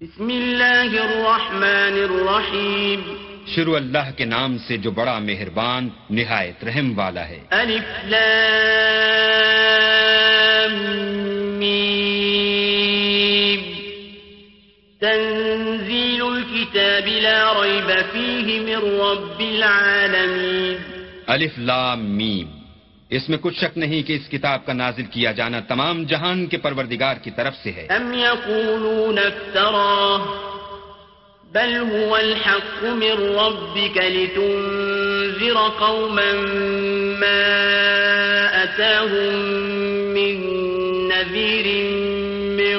بسم اللہ الرحمن الرحیم. شروع اللہ کے نام سے جو بڑا مہربان نہایت رحم والا ہے۔ الف لام میم. تنزیل الكتاب لا ریب فیہ من رب العالمین. الف لام میم۔ اس میں کچھ شک نہیں کہ اس کتاب کا نازل کیا جانا تمام جہان کے پروردگار کی طرف سے ہے۔ ام یقولون افتراه بل هو الحق من ربك لتنذر قوما ما أتاهم من نذير من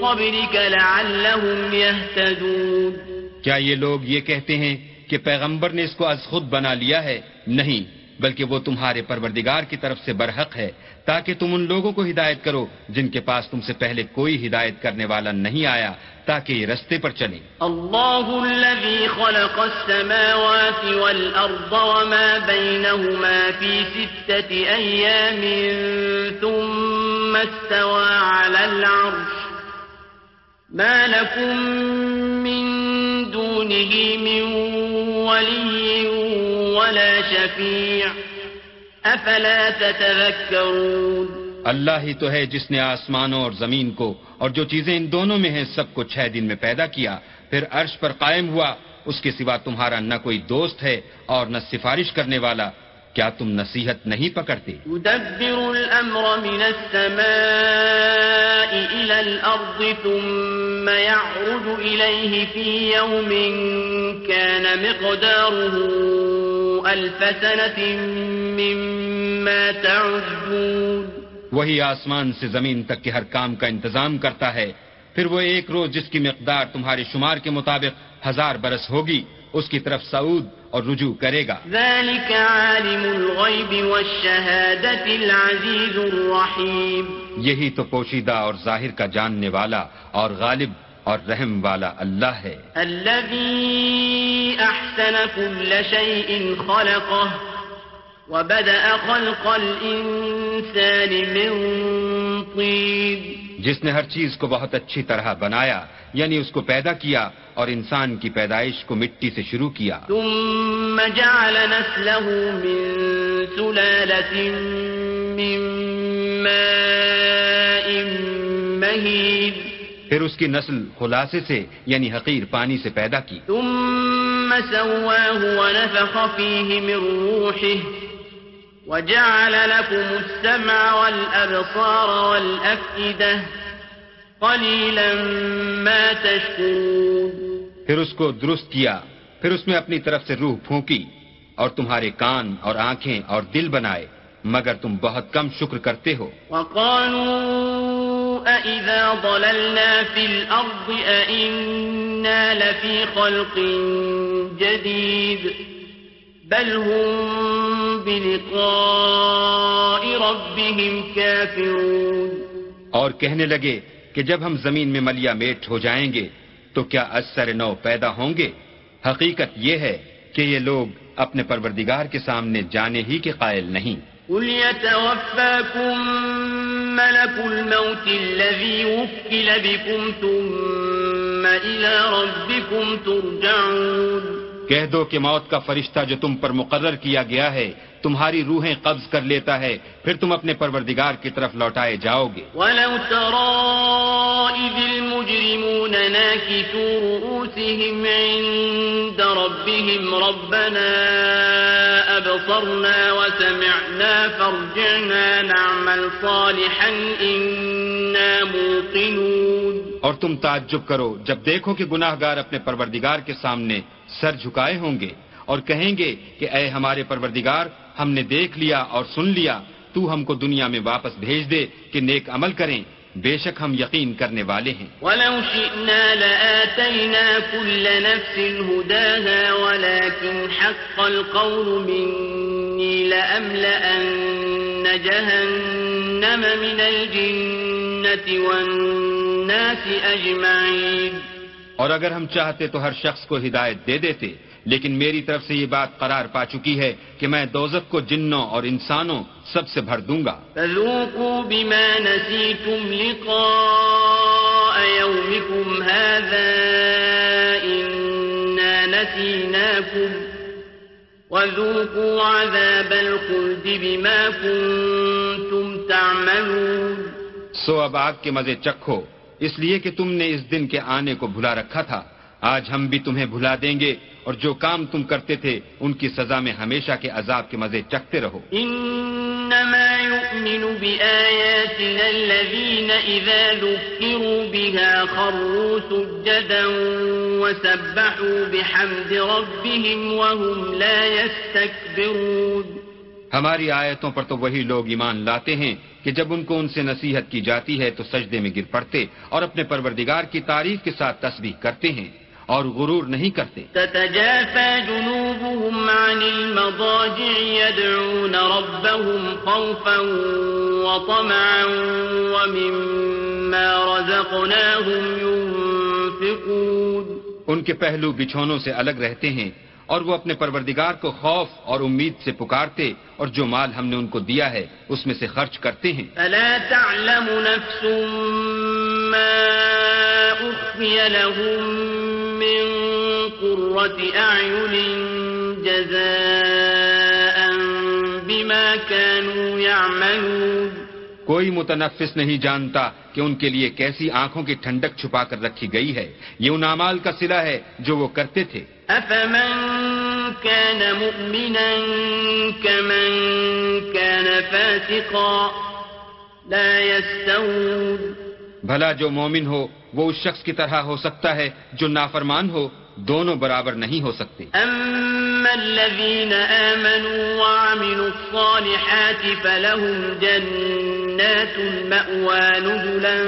قبلك لعلهم يهتدون۔ کیا یہ لوگ یہ کہتے ہیں کہ پیغمبر نے اس کو از خود بنا لیا ہے؟ نہیں۔ بلکہ وہ تمہارے پروردگار کی طرف سے برحق ہے، تاکہ تم ان لوگوں کو ہدایت کرو جن کے پاس تم سے پہلے کوئی ہدایت کرنے والا نہیں آیا، تاکہ یہ رستے پر چلیں۔ الله الذي خلق السماوات والأرض وما بينهما في ستة أيام ثم استوى على العرش۔ ما لكم من دونه من ولي ولا شفيع. أفلا تتذكرون؟ اللہ ہی تو ہے جس نے آسمانوں اور زمین کو اور جو چیزیں ان دونوں میں ہیں سب کو چھ دن میں پیدا کیا، پھر عرش پر قائم ہوا، اس کے سوا تمہارا نہ کوئی دوست ہے اور نہ سفارش کرنے والا کیا تم نصیحت نہیں پکڑتے؟ يدبر الأمر من السماء إلى الأرض ثم يعرج إليه في يوم كان مقداره سنة مما تعدون۔ وہی آسمان سے زمین تک کے ہر کام کا انتظام کرتا ہے پھر وہ ایک روز جس کی مقدار تمہارے شمار کے مطابق ہزار برس ہوگی۔ اس کی طرف سعود اور رجوع کرے گا۔ ذلك عالم الغيب والشهادة العزيز الرحيم یہی تو پوشیدہ اور ظاہر کا جاننے والا اور غالب اور رحم والا اللہ ہے۔ الذي أحسن كل شيء خلقه وبدأ خلق الإنسان من طين جس نے ہر چیز کو بہت اچھی طرح بنایا یعنی اس کو پیدا کیا اور انسان کی پیدائش کو مٹی سے شروع کیا۔ ثم جعل نسله من سلالة من ماء مهين پھر اس کی نسل خلاصے سے یعنی حقیر پانی سے پیدا کی۔ ثم سواه ونفخ فيه من روحه. وجعل لكم السمع والأبصار والأفئدة قليلا ما تشكرون. پھر اس کو درست کیا پھر اس میں اپنی طرف سے روح پھونکی اور تمہارے کان اور آنکھیں اور دل بنائے مگر تم بہت کم شکر کرتے ہو۔ وقالوا أإذا ضللنا في الأرض أإنا لفي خلق جديد بل هم بلقاء ربهم كافرون۔ اور کہنے لگے کہ جب ہم زمین میں ملیا میٹ ہو جائیں گے تو کیا اثر نو پیدا ہوں گے؟ حقیقت یہ ہے کہ یہ لوگ اپنے پروردگار کے سامنے جانے ہی کے قائل نہیں۔ قل يتوفاكم ملك الموت الذي وكل بكم ثم إلى ربكم ترجعون۔ کہہ دو کہ موت کا فرشتہ جو تم پر مقرر کیا گیا ہے، تمہاری روحیں قبض کر لیتا ہے، پھر تم اپنے پروردگار کی طرف لوٹائے جاؤ گے۔ ولو ترى إذ المجرمون ناكسوا رؤوسهم عند ربهم ربنا أبصرنا وسمعنا فارجعنا نعمل صالحا إنا موقنون اور تم تعجب کرو جب دیکھو کہ گناہ گار اپنے پروردگار کے سامنے سر جھکائے ہوں گے اور کہیں گے کہ اے ہمارے پروردگار، ہم نے دیکھ لیا اور سن لیا، تو ہم کو دنیا میں واپس بھیج دے کہ نیک عمل کریں۔ بے شک ہم یقین کرنے والے ہیں۔ ولو شئنا لآتينا كل نفس هداها ولكن حق القول مني لأملأن جهنم من الجنة والناس أجمعين اور اگر ہم چاہتے تو ہر شخص کو ہدایت دے دیتے لیکن میری طرف سے یہ بات قرار پا چکی ہے کہ میں دوزخ کو جنوں اور انسانوں سب سے بھر دوں گا۔ فذوقوا بما نسيتم لقاء يومكم هذا نسيناكم وذوقوا عذاب الخلد بما كنتم تعملون. سو اب آگ کے مزے چکھو اس لیے کہ تم نے اس دن کے آنے کو بھلا رکھا تھا۔ آج ہم بھی تمہیں بھلا دیں گے اور جو کام تم کرتے تھے ان کی سزا میں ہمیشہ کے عذاب کے مزے چکتے رہو۔ انما يؤمن بآياتنا الذين اذا ذكروا بها خروا سجدا وسبحوا بحمد ربهم وهم لا يستكبرون ہماری آیتوں پر تو وہی لوگ ایمان لاتے ہیں کہ جب ان کو ان سے نصیحت کی جاتی ہے تو سجدے میں گر پڑتے اور اپنے پروردگار کی تعریف کے ساتھ تسبیح کرتے ہیں۔ اور غرور نہیں کرتے۔ تتجافى جنوبهم عن المضاجع يدعون ربهم خوفا وطمعا ومما رزقناهم ينفقون۔ ان کے پہلو بچھونوں سے الگ رہتے ہیں اور وہ اپنے پروردگار کو خوف اور امید سے پکارتے اور جو مال ہم نے ان کو دیا ہے اس میں سے خرچ کرتے ہیں۔ فلا تعلم نفس ما لهم من قرة أعين جزاء بما كانوا يعملون. کوئی متنفس نہیں جانتا کہ ان کے لیے کیسی آنکھوں کی ٹھنڈک چھپا کر رکھی گئی ہے۔ یہ ان اعمال کا صلہ ہے جو وہ کرتے تھے۔ أفمن كان مؤمنا كمن كان فاسقا لا يستوون۔ بھلا جو مومن ہو وہ اس شخص کی طرح ہو سکتا ہے جو نافرمان ہو دونوں برابر نہیں ہو سکتے۔ اما الذين آمنوا وعملوا الصالحات فلهم جنات المأوى نزلا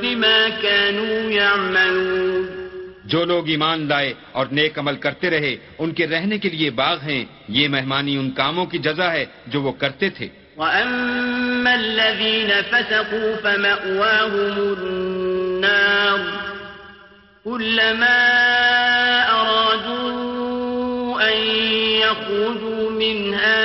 بما كانوا يعملون۔ جو لوگ ایمان لائے اور نیک عمل کرتے رہے ان کے رہنے کے لیے باغ ہیں۔ یہ مہمانی ان کاموں کی جزا ہے جو وہ کرتے تھے۔ وأما الذين فسقوا فمأواهم النار كلما أرادوا أن يخرجوا منها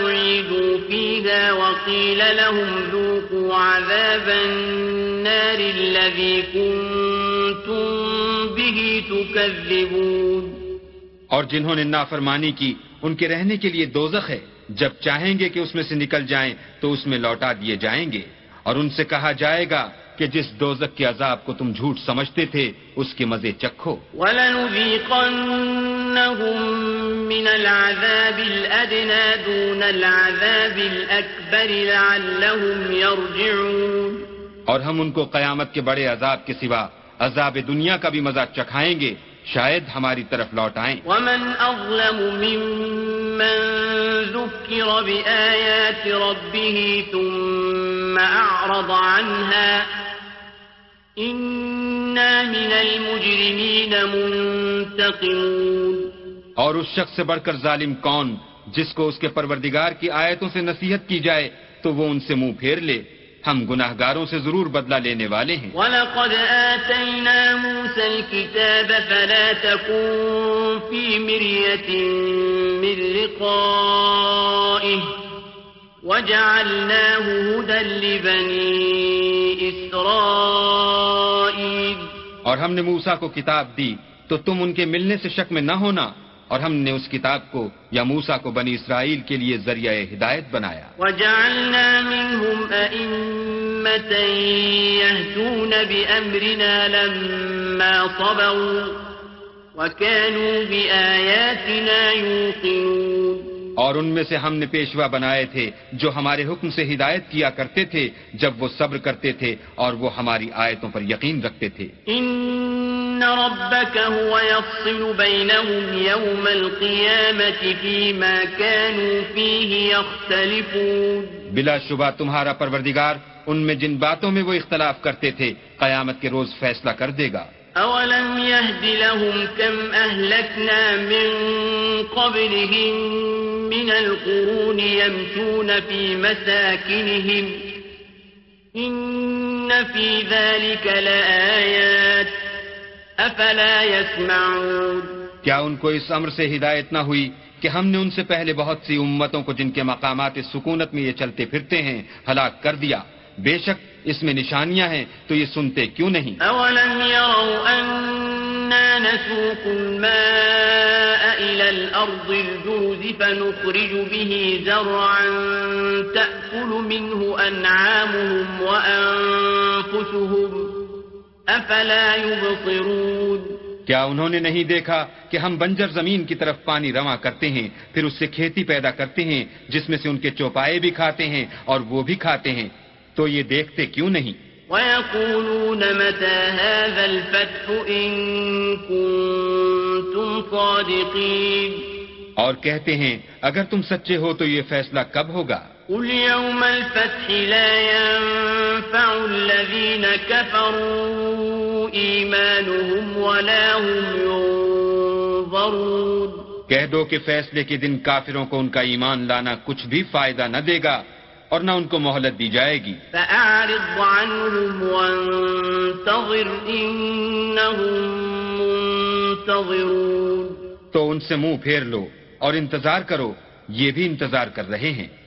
أعيدوا فيها وقيل لهم ذوقوا عذاب النار الذي كنتم به تكذبون اور جنہوں نے نافرمانی کی، ان کے رہنے کے لیے دوزخ ہے۔ جب چاہیں گے کہ اس میں سے نکل جائیں تو اس میں لوٹا دیے جائیں گے۔ اور ان سے کہا جائے گا کہ جس دوزک کے عذاب کو تم جھوٹ سمجھتے تھے اس کے مزے چکھو۔ اور ہم ان کو قیامت کے بڑے عذاب کے سوا عذاب دنیا کا بھی مزہ چکھائیں گے شاید ہماری طرف لوٹ آئیں۔ ومن اظلم ممن من ذكر بآيات ربه ثم أعرض عنها إنا من المجرمين منتقمون اور اس شخص سے بڑھ کر ظالم کون جس کو اس کے پروردگار کی آیتوں سے نصیحت کی جائے تو وہ ان سے منہ پھیر لے۔ ہم گناہ گاروں سے ضرور بدلہ لینے والے ہیں۔ وَلَقَدْ آتَيْنَا مُوسَى الْكِتَابَ فَلَا تَكُن فِي مِرْيَةٍ مِّن لِقَائِهِ وَجَعَلْنَاهُ هُدًى لِبَنِي إِسْرَائِيلَ اور ہم نے موسیٰ کو کتاب دی تو تم ان کے ملنے سے شک میں نہ ہونا۔ اور ہم نے اس کتاب کو یا موسا کو بنی اسرائیل کے لیے ذریعہ ہدایت بنایا۔ وجعلنا منهم أئمة يهدون بأمرنا لما صبروا وكانوا بآياتنا يوقنون۔ اور ان میں سے ہم نے پیشوا بنائے تھے جو ہمارے حکم سے ہدایت کیا کرتے تھے جب وہ صبر کرتے تھے اور وہ ہماری آیتوں پر یقین رکھتے تھے۔ ان ربك هو يفصل بينهم يوم القيامة فيما كانوا فيه يختلفون بلا شبہ تمہارا پروردگار ان میں جن باتوں میں وہ اختلاف کرتے تھے قیامت کے روز فیصلہ کر دے گا۔ أولم يهد لهم كم أهلكنا من قبلهم من القرون يمشون في مساكنهم إن في ذلك لآيات أفلا يسمعون۔ کیا ان کو اس امر سے ہدایت نہ ہوئی کہ ہم نے ان سے پہلے بہت سی امتوں کو جن کے مقامات سکونت میں یہ چلتے پھرتے ہیں ہلاک کر دیا؟ بے شک اس میں نشانیاں ہیں تو یہ سنتے کیوں نہیں؟ اولم يروا إنا نسوق الماء إلى الأرض الجوز فنخرج به زرعا تأكل منه أنعامهم وأنفسهم أفلا يبصرون کیا انہوں نے نہیں دیکھا کہ ہم بنجر زمین کی طرف پانی رواں کرتے ہیں پھر اس سے کھیتی پیدا کرتے ہیں جس میں سے ان کے چوپائے بھی کھاتے ہیں اور وہ بھی کھاتے ہیں۔ تو یہ دیکھتے کیوں نہیں؟ وَيَقُولُونَ مَتَى هَذَا الْفَتْحُ إِن كُنتُمْ صَادِقِينَ؟ اور کہتے ہیں اگر تم سچے ہو تو یہ فیصلہ کب ہوگا؟ قل يوم الفتح لا ينفع الذين كفروا إيمانهم ولا هم ينظرون. کہہ دو کہ فیصلے کے دن کافروں کو ان کا ایمان لانا کچھ بھی فائدہ نہ دے گا اور نہ ان کو مہلت دی جائے گی۔ فأعرض عنهم وانتظر إنهم منتظرون. تو ان سے منہ پھیر لو اور انتظار کرو یہ بھی انتظار کر رہے ہیں۔